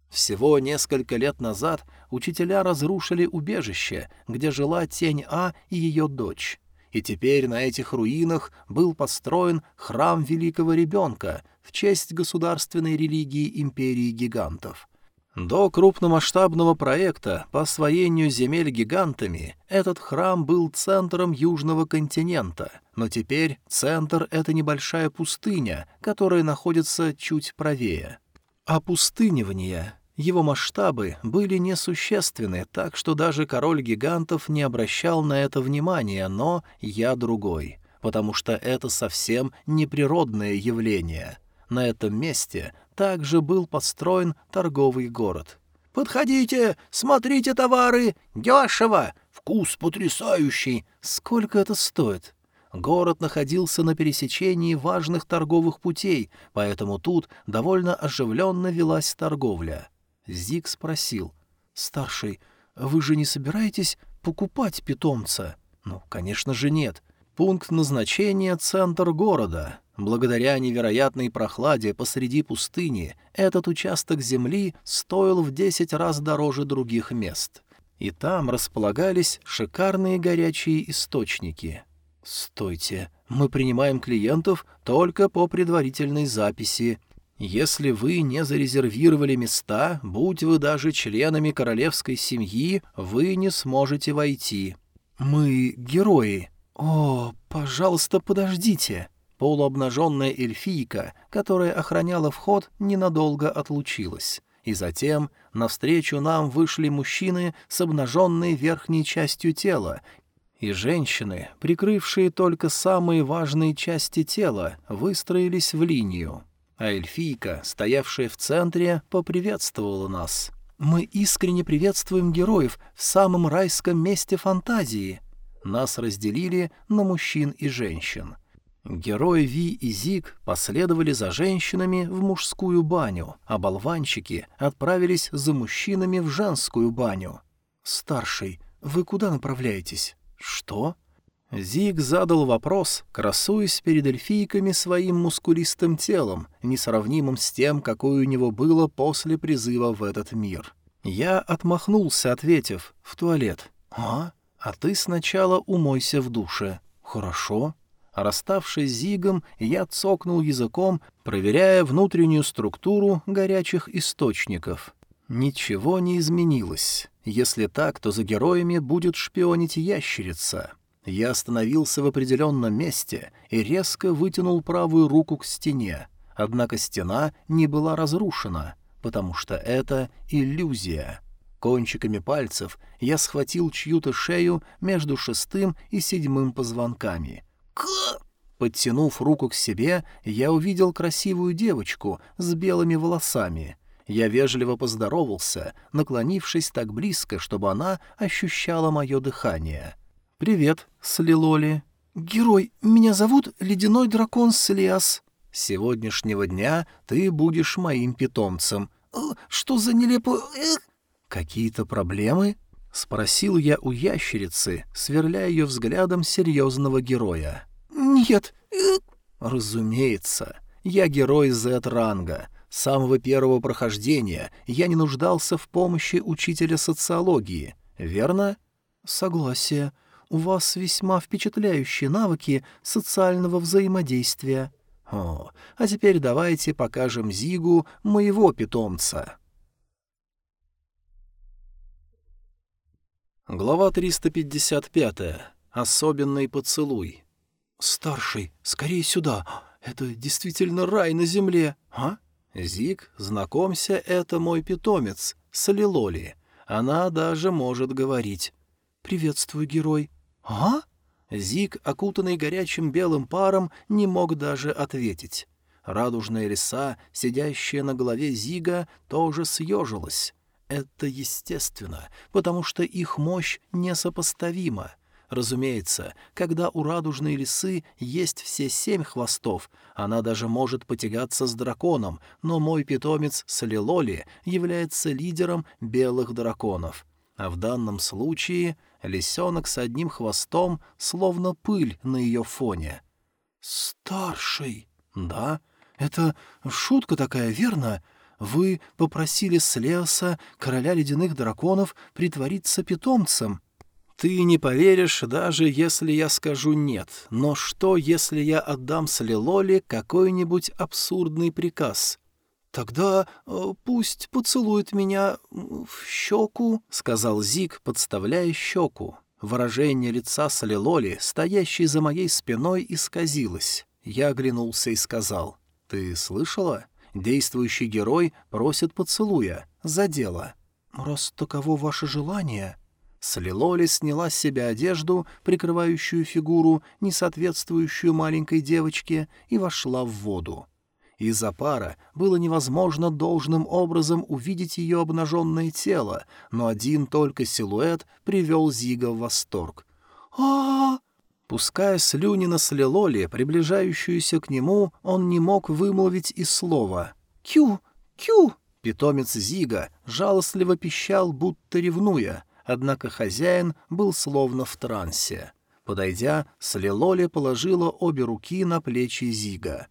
Всего несколько лет назад учителя разрушили убежище, где жила тень А и ее дочь. И теперь на этих руинах был построен храм великого ребенка, в честь государственной религии империи гигантов. До крупномасштабного проекта по освоению земель гигантами этот храм был центром южного континента, но теперь центр — это небольшая пустыня, которая находится чуть правее. Опустынивание. Его масштабы были несущественны, так что даже король гигантов не обращал на это внимания, но я другой, потому что это совсем неприродное явление. На этом месте также был построен торговый город. «Подходите, смотрите товары! Дешево! Вкус потрясающий! Сколько это стоит?» Город находился на пересечении важных торговых путей, поэтому тут довольно оживленно велась торговля. Зиг спросил. «Старший, вы же не собираетесь покупать питомца?» «Ну, конечно же нет. Пункт назначения — центр города. Благодаря невероятной прохладе посреди пустыни этот участок земли стоил в десять раз дороже других мест. И там располагались шикарные горячие источники. «Стойте, мы принимаем клиентов только по предварительной записи. Если вы не зарезервировали места, будь вы даже членами королевской семьи, вы не сможете войти. Мы герои. О, пожалуйста, подождите!» Полуобнаженная эльфийка, которая охраняла вход, ненадолго отлучилась. И затем навстречу нам вышли мужчины с обнаженной верхней частью тела и женщины, прикрывшие только самые важные части тела, выстроились в линию. А эльфийка, стоявшая в центре, поприветствовала нас. «Мы искренне приветствуем героев в самом райском месте фантазии». Нас разделили на мужчин и женщин. Герои Ви и Зиг последовали за женщинами в мужскую баню, а болванчики отправились за мужчинами в женскую баню. «Старший, вы куда направляетесь?» «Что?» Зиг задал вопрос, красуясь перед эльфийками своим мускулистым телом, несравнимым с тем, какое у него было после призыва в этот мир. Я отмахнулся, ответив, в туалет. «А? А ты сначала умойся в душе». «Хорошо». Расставшись с Зигом, я цокнул языком, проверяя внутреннюю структуру горячих источников. Ничего не изменилось. Если так, то за героями будет шпионить ящерица. Я остановился в определенном месте и резко вытянул правую руку к стене. Однако стена не была разрушена, потому что это иллюзия. Кончиками пальцев я схватил чью-то шею между шестым и седьмым позвонками. К! Подтянув руку к себе, я увидел красивую девочку с белыми волосами. Я вежливо поздоровался, наклонившись так близко, чтобы она ощущала мое дыхание. «Привет, Слилоли». «Герой, меня зовут Ледяной Дракон Слиас». «С сегодняшнего дня ты будешь моим питомцем». «Э, «Что за нелепо...» «Какие-то проблемы?» — спросил я у ящерицы, сверляя ее взглядом серьезного героя. «Нет». «Разумеется. Я герой Z-ранга. С самого первого прохождения я не нуждался в помощи учителя социологии, верно?» «Согласие. У вас весьма впечатляющие навыки социального взаимодействия». «О, а теперь давайте покажем Зигу моего питомца». Глава 355. Особенный поцелуй. «Старший, скорее сюда! Это действительно рай на земле, а?» «Зик, знакомься, это мой питомец, Солилоли. Она даже может говорить». «Приветствую, герой». «А?» Зик, окутанный горячим белым паром, не мог даже ответить. Радужная лиса, сидящая на голове Зига, тоже съежилась. Это естественно, потому что их мощь несопоставима. Разумеется, когда у радужной лисы есть все семь хвостов, она даже может потягаться с драконом, но мой питомец Салилоли является лидером белых драконов. А в данном случае лисенок с одним хвостом словно пыль на ее фоне. «Старший!» «Да? Это шутка такая, верно? Вы попросили Слеоса, короля ледяных драконов, притвориться питомцем. Ты не поверишь, даже если я скажу «нет». Но что, если я отдам Слелоле какой-нибудь абсурдный приказ? «Тогда э, пусть поцелует меня в щеку», — сказал Зик, подставляя щеку. Выражение лица Солилоли, стоящей за моей спиной, исказилось. Я оглянулся и сказал, «Ты слышала? Действующий герой просит поцелуя. За дело. Раз таково ваше желание...» Слилоли сняла с себя одежду, прикрывающую фигуру, не соответствующую маленькой девочке, и вошла в воду. Из-за пара было невозможно должным образом увидеть ее обнаженное тело, но один только силуэт привел Зига в восторг. а, Пуская слюни на Слилоли, приближающуюся к нему, он не мог вымолвить и слова. «Кю! Кю!» Питомец Зига жалостливо пищал, будто ревнуя, однако хозяин был словно в трансе. Подойдя, Слилоли положила обе руки на плечи Зига.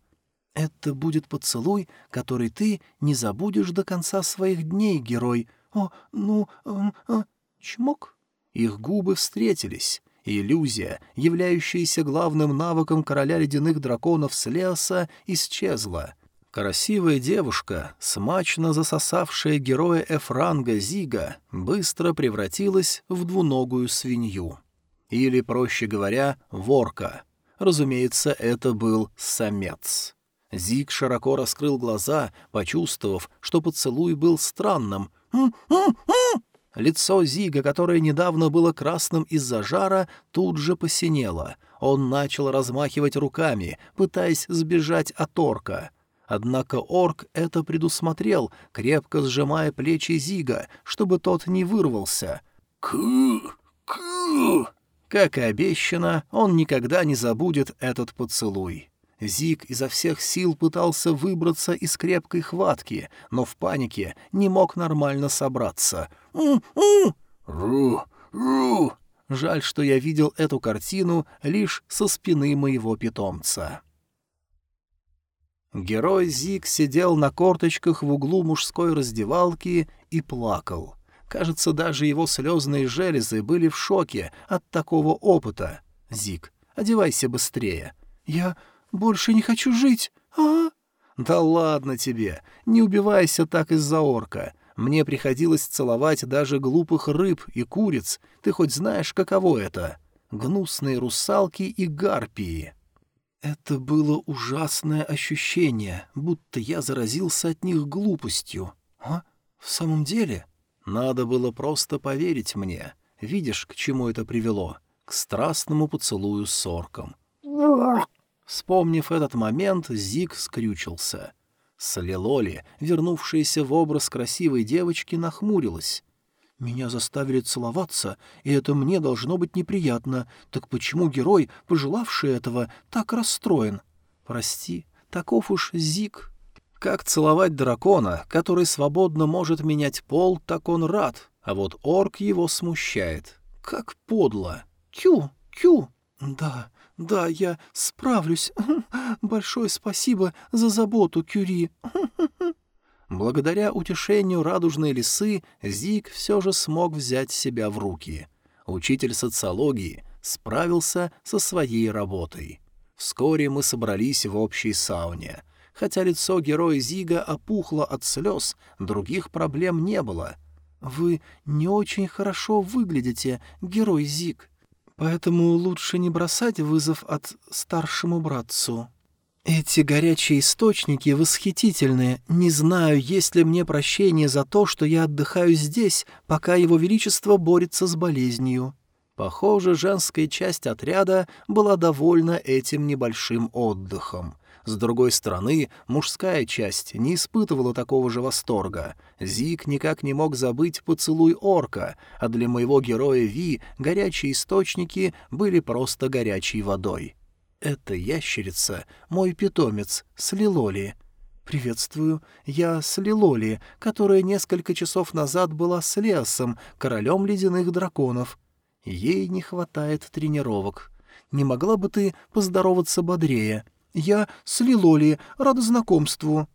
«Это будет поцелуй, который ты не забудешь до конца своих дней, герой. О, ну, э, э, чмок». Их губы встретились. Иллюзия, являющаяся главным навыком короля ледяных драконов Слеоса, исчезла. Красивая девушка, смачно засосавшая героя Эфранга Зига, быстро превратилась в двуногую свинью. Или, проще говоря, ворка. Разумеется, это был самец. Зиг широко раскрыл глаза, почувствовав, что поцелуй был странным. «М-м-м!» Лицо Зига, которое недавно было красным из-за жара, тут же посинело. Он начал размахивать руками, пытаясь сбежать от орка. Однако орк это предусмотрел, крепко сжимая плечи Зига, чтобы тот не вырвался. «Ку! Ку!» Как и обещано, он никогда не забудет этот поцелуй. Зиг изо всех сил пытался выбраться из крепкой хватки, но в панике не мог нормально собраться. «У-у! Ру! Жаль, что я видел эту картину лишь со спины моего питомца. Герой Зиг сидел на корточках в углу мужской раздевалки и плакал. Кажется, даже его слезные железы были в шоке от такого опыта. Зик, одевайся быстрее. Я больше не хочу жить. А? Да ладно тебе, не убивайся так из-за орка. Мне приходилось целовать даже глупых рыб и куриц. Ты хоть знаешь, каково это? Гнусные русалки и гарпии. Это было ужасное ощущение, будто я заразился от них глупостью. А? В самом деле? Надо было просто поверить мне. Видишь, к чему это привело? К страстному поцелую с орком. Вспомнив этот момент, Зик скрючился. Слилоли, вернувшаяся в образ красивой девочки, нахмурилась. «Меня заставили целоваться, и это мне должно быть неприятно. Так почему герой, пожелавший этого, так расстроен? Прости, таков уж Зик». Как целовать дракона, который свободно может менять пол, так он рад, а вот орк его смущает. Как подло. «Кю, кю!» «Да, да, я справлюсь. Большое спасибо за заботу, Кюри. Благодаря утешению радужной лисы Зик все же смог взять себя в руки. Учитель социологии справился со своей работой. Вскоре мы собрались в общей сауне. Хотя лицо героя Зига опухло от слез, других проблем не было. «Вы не очень хорошо выглядите, герой Зиг», Поэтому лучше не бросать вызов от старшему братцу. Эти горячие источники восхитительны. Не знаю, есть ли мне прощение за то, что я отдыхаю здесь, пока его величество борется с болезнью. Похоже, женская часть отряда была довольна этим небольшим отдыхом. С другой стороны, мужская часть не испытывала такого же восторга. Зик никак не мог забыть поцелуй орка, а для моего героя Ви горячие источники были просто горячей водой. Это ящерица — мой питомец, Слилоли. «Приветствую. Я Слилоли, которая несколько часов назад была с Леосом, королем ледяных драконов. Ей не хватает тренировок. Не могла бы ты поздороваться бодрее?» «Я с Лилоли, рада знакомству».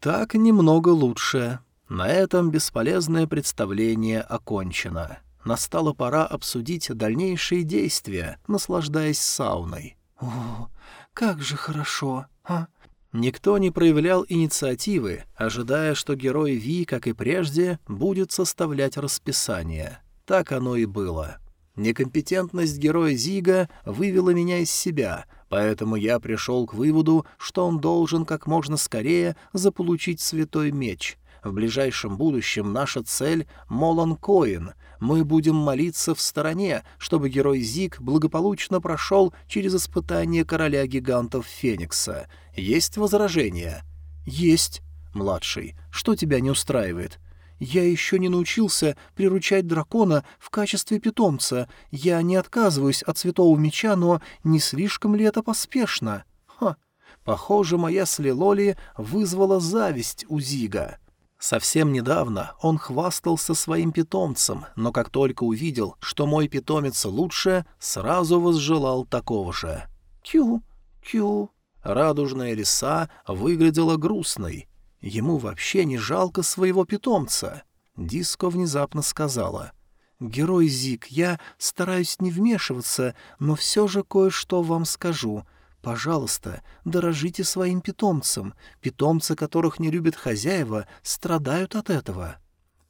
«Так немного лучше. На этом бесполезное представление окончено. Настала пора обсудить дальнейшие действия, наслаждаясь сауной». «О, как же хорошо, а?» Никто не проявлял инициативы, ожидая, что герой Ви, как и прежде, будет составлять расписание. Так оно и было. Некомпетентность героя Зига вывела меня из себя, поэтому я пришел к выводу, что он должен как можно скорее заполучить святой меч. В ближайшем будущем наша цель — Молон Коин. Мы будем молиться в стороне, чтобы герой Зиг благополучно прошел через испытание короля гигантов Феникса. Есть возражения? Есть. Младший, что тебя не устраивает? Я еще не научился приручать дракона в качестве питомца. Я не отказываюсь от святого меча, но не слишком ли это поспешно? Ха! Похоже, моя слилоли вызвала зависть у Зига. Совсем недавно он хвастался своим питомцем, но как только увидел, что мой питомец лучше, сразу возжелал такого же. «Кю, кю». Радужная лиса выглядела грустной, Ему вообще не жалко своего питомца. Диско внезапно сказала. «Герой Зик, я стараюсь не вмешиваться, но все же кое-что вам скажу. Пожалуйста, дорожите своим питомцем. Питомцы, которых не любят хозяева, страдают от этого».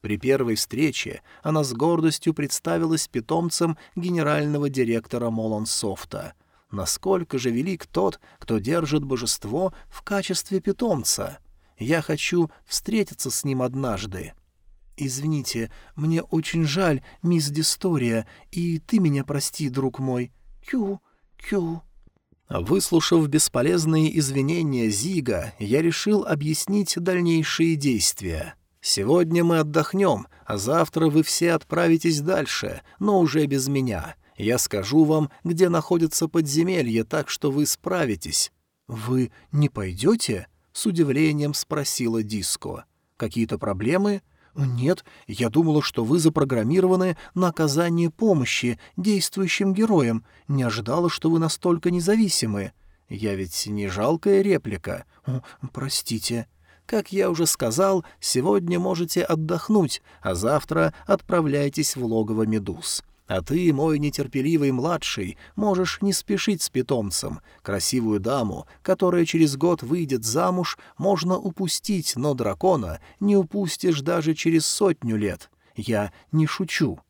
При первой встрече она с гордостью представилась питомцем генерального директора Молонсофта. Насколько же велик тот, кто держит божество в качестве питомца — я хочу встретиться с ним однажды. Извините, мне очень жаль, мисс Дистория, и ты меня прости, друг мой. Кю, кю. Выслушав бесполезные извинения Зига, я решил объяснить дальнейшие действия. Сегодня мы отдохнем, а завтра вы все отправитесь дальше, но уже без меня. Я скажу вам, где находится подземелье, так что вы справитесь. Вы не пойдете? — с удивлением спросила Диско. «Какие-то проблемы?» «Нет, я думала, что вы запрограммированы на оказание помощи действующим героям. Не ожидала, что вы настолько независимы. Я ведь не жалкая реплика. О, простите. Как я уже сказал, сегодня можете отдохнуть, а завтра отправляйтесь в логово медуз. А ты, мой нетерпеливый младший, можешь не спешить с питомцем. Красивую даму, которая через год выйдет замуж, можно упустить, но дракона не упустишь даже через сотню лет. Я не шучу.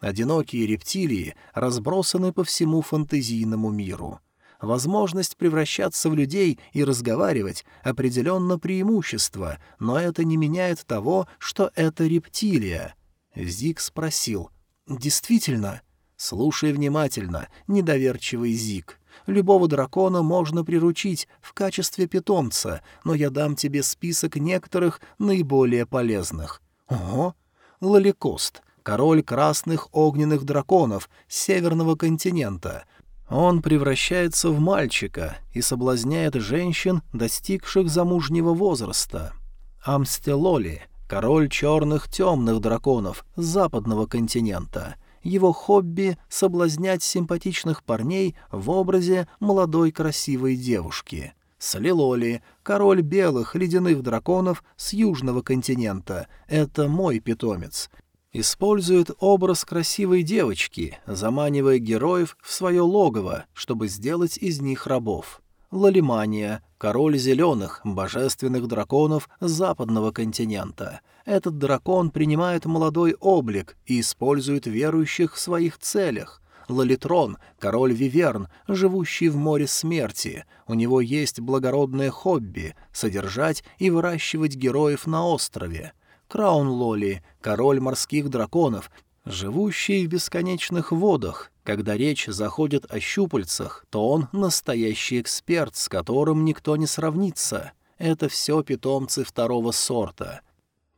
Одинокие рептилии разбросаны по всему фантазийному миру. Возможность превращаться в людей и разговаривать — определенно преимущество, но это не меняет того, что это рептилия. Зиг спросил. «Действительно?» «Слушай внимательно, недоверчивый Зиг. Любого дракона можно приручить в качестве питомца, но я дам тебе список некоторых наиболее полезных. Ого! Лаликост, король красных огненных драконов северного континента. Он превращается в мальчика и соблазняет женщин, достигших замужнего возраста. Амстелоли — король черных темных драконов западного континента. Его хобби — соблазнять симпатичных парней в образе молодой красивой девушки. Слилоли — король белых ледяных драконов с южного континента. Это мой питомец использует образ красивой девочки, заманивая героев в свое логово, чтобы сделать из них рабов. Лалимания — король зеленых, божественных драконов западного континента. Этот дракон принимает молодой облик и использует верующих в своих целях. Лалитрон — король виверн, живущий в море смерти. У него есть благородное хобби — содержать и выращивать героев на острове. Краун-Лоли, король морских драконов, живущий в бесконечных водах. Когда речь заходит о щупальцах, то он настоящий эксперт, с которым никто не сравнится. Это все питомцы второго сорта.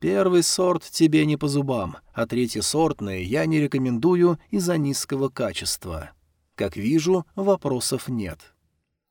Первый сорт тебе не по зубам, а третий сортные я не рекомендую из-за низкого качества. Как вижу, вопросов нет.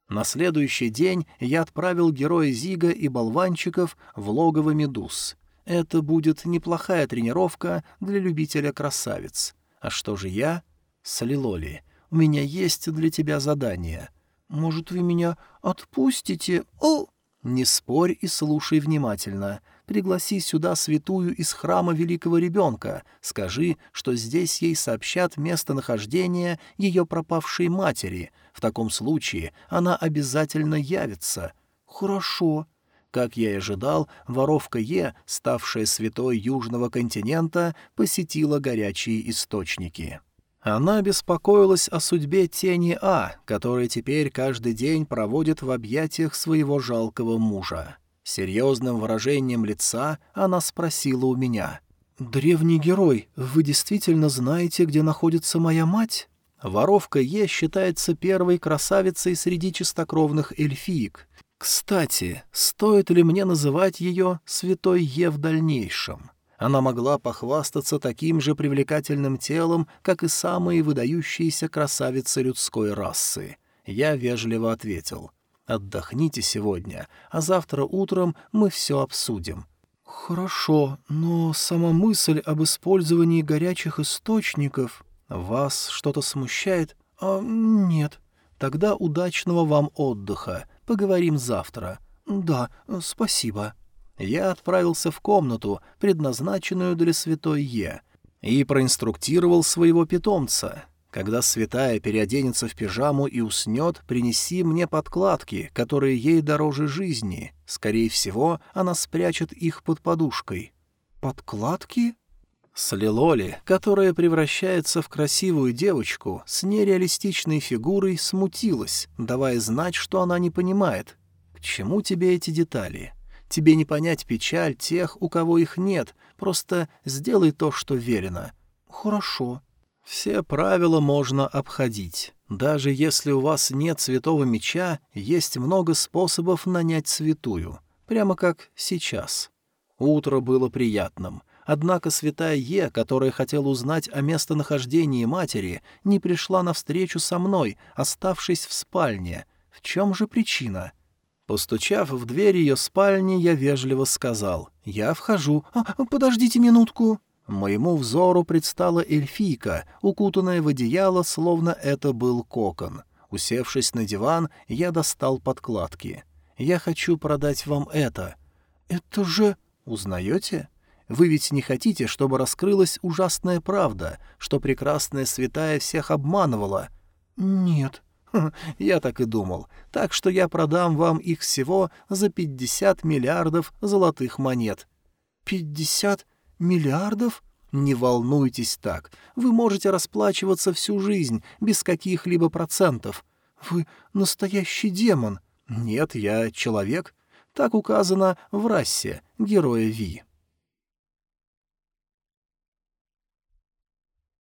На следующий день я отправил героя Зига и болванчиков в логово медуз — это будет неплохая тренировка для любителя красавиц. А что же я? Солилоли, у меня есть для тебя задание. Может, вы меня отпустите? О! Не спорь и слушай внимательно. Пригласи сюда святую из храма великого ребенка. Скажи, что здесь ей сообщат местонахождение ее пропавшей матери. В таком случае она обязательно явится. Хорошо. Как я и ожидал, воровка Е, ставшая святой Южного континента, посетила горячие источники. Она беспокоилась о судьбе тени А, которая теперь каждый день проводит в объятиях своего жалкого мужа. Серьезным выражением лица она спросила у меня. «Древний герой, вы действительно знаете, где находится моя мать?» Воровка Е считается первой красавицей среди чистокровных эльфиек. Кстати, стоит ли мне называть ее «святой Е» в дальнейшем? Она могла похвастаться таким же привлекательным телом, как и самые выдающиеся красавицы людской расы. Я вежливо ответил. «Отдохните сегодня, а завтра утром мы все обсудим». «Хорошо, но сама мысль об использовании горячих источников...» «Вас что-то смущает?» «А, нет. Тогда удачного вам отдыха. Поговорим завтра. Да, спасибо. Я отправился в комнату, предназначенную для святой Е, и проинструктировал своего питомца. Когда святая переоденется в пижаму и уснет, принеси мне подкладки, которые ей дороже жизни. Скорее всего, она спрячет их под подушкой. Подкладки? Слилоли, которая превращается в красивую девочку с нереалистичной фигурой, смутилась, давая знать, что она не понимает. К чему тебе эти детали? Тебе не понять печаль тех, у кого их нет, просто сделай то, что велено. Хорошо. Все правила можно обходить. Даже если у вас нет святого меча, есть много способов нанять святую. Прямо как сейчас. Утро было приятным — Однако святая Е, которая хотела узнать о местонахождении матери, не пришла навстречу со мной, оставшись в спальне. В чем же причина? Постучав в дверь ее спальни, я вежливо сказал «Я вхожу». А, «Подождите минутку». Моему взору предстала эльфийка, укутанная в одеяло, словно это был кокон. Усевшись на диван, я достал подкладки. «Я хочу продать вам это». Это же... Узнаете? Вы ведь не хотите, чтобы раскрылась ужасная правда, что прекрасная святая всех обманывала? Нет. Хм, я так и думал. Так что я продам вам их всего за пятьдесят миллиардов золотых монет. Пятьдесят миллиардов? Не волнуйтесь так. Вы можете расплачиваться всю жизнь без каких-либо процентов. Вы настоящий демон. Нет, я человек. Так указано в расе героя Ви.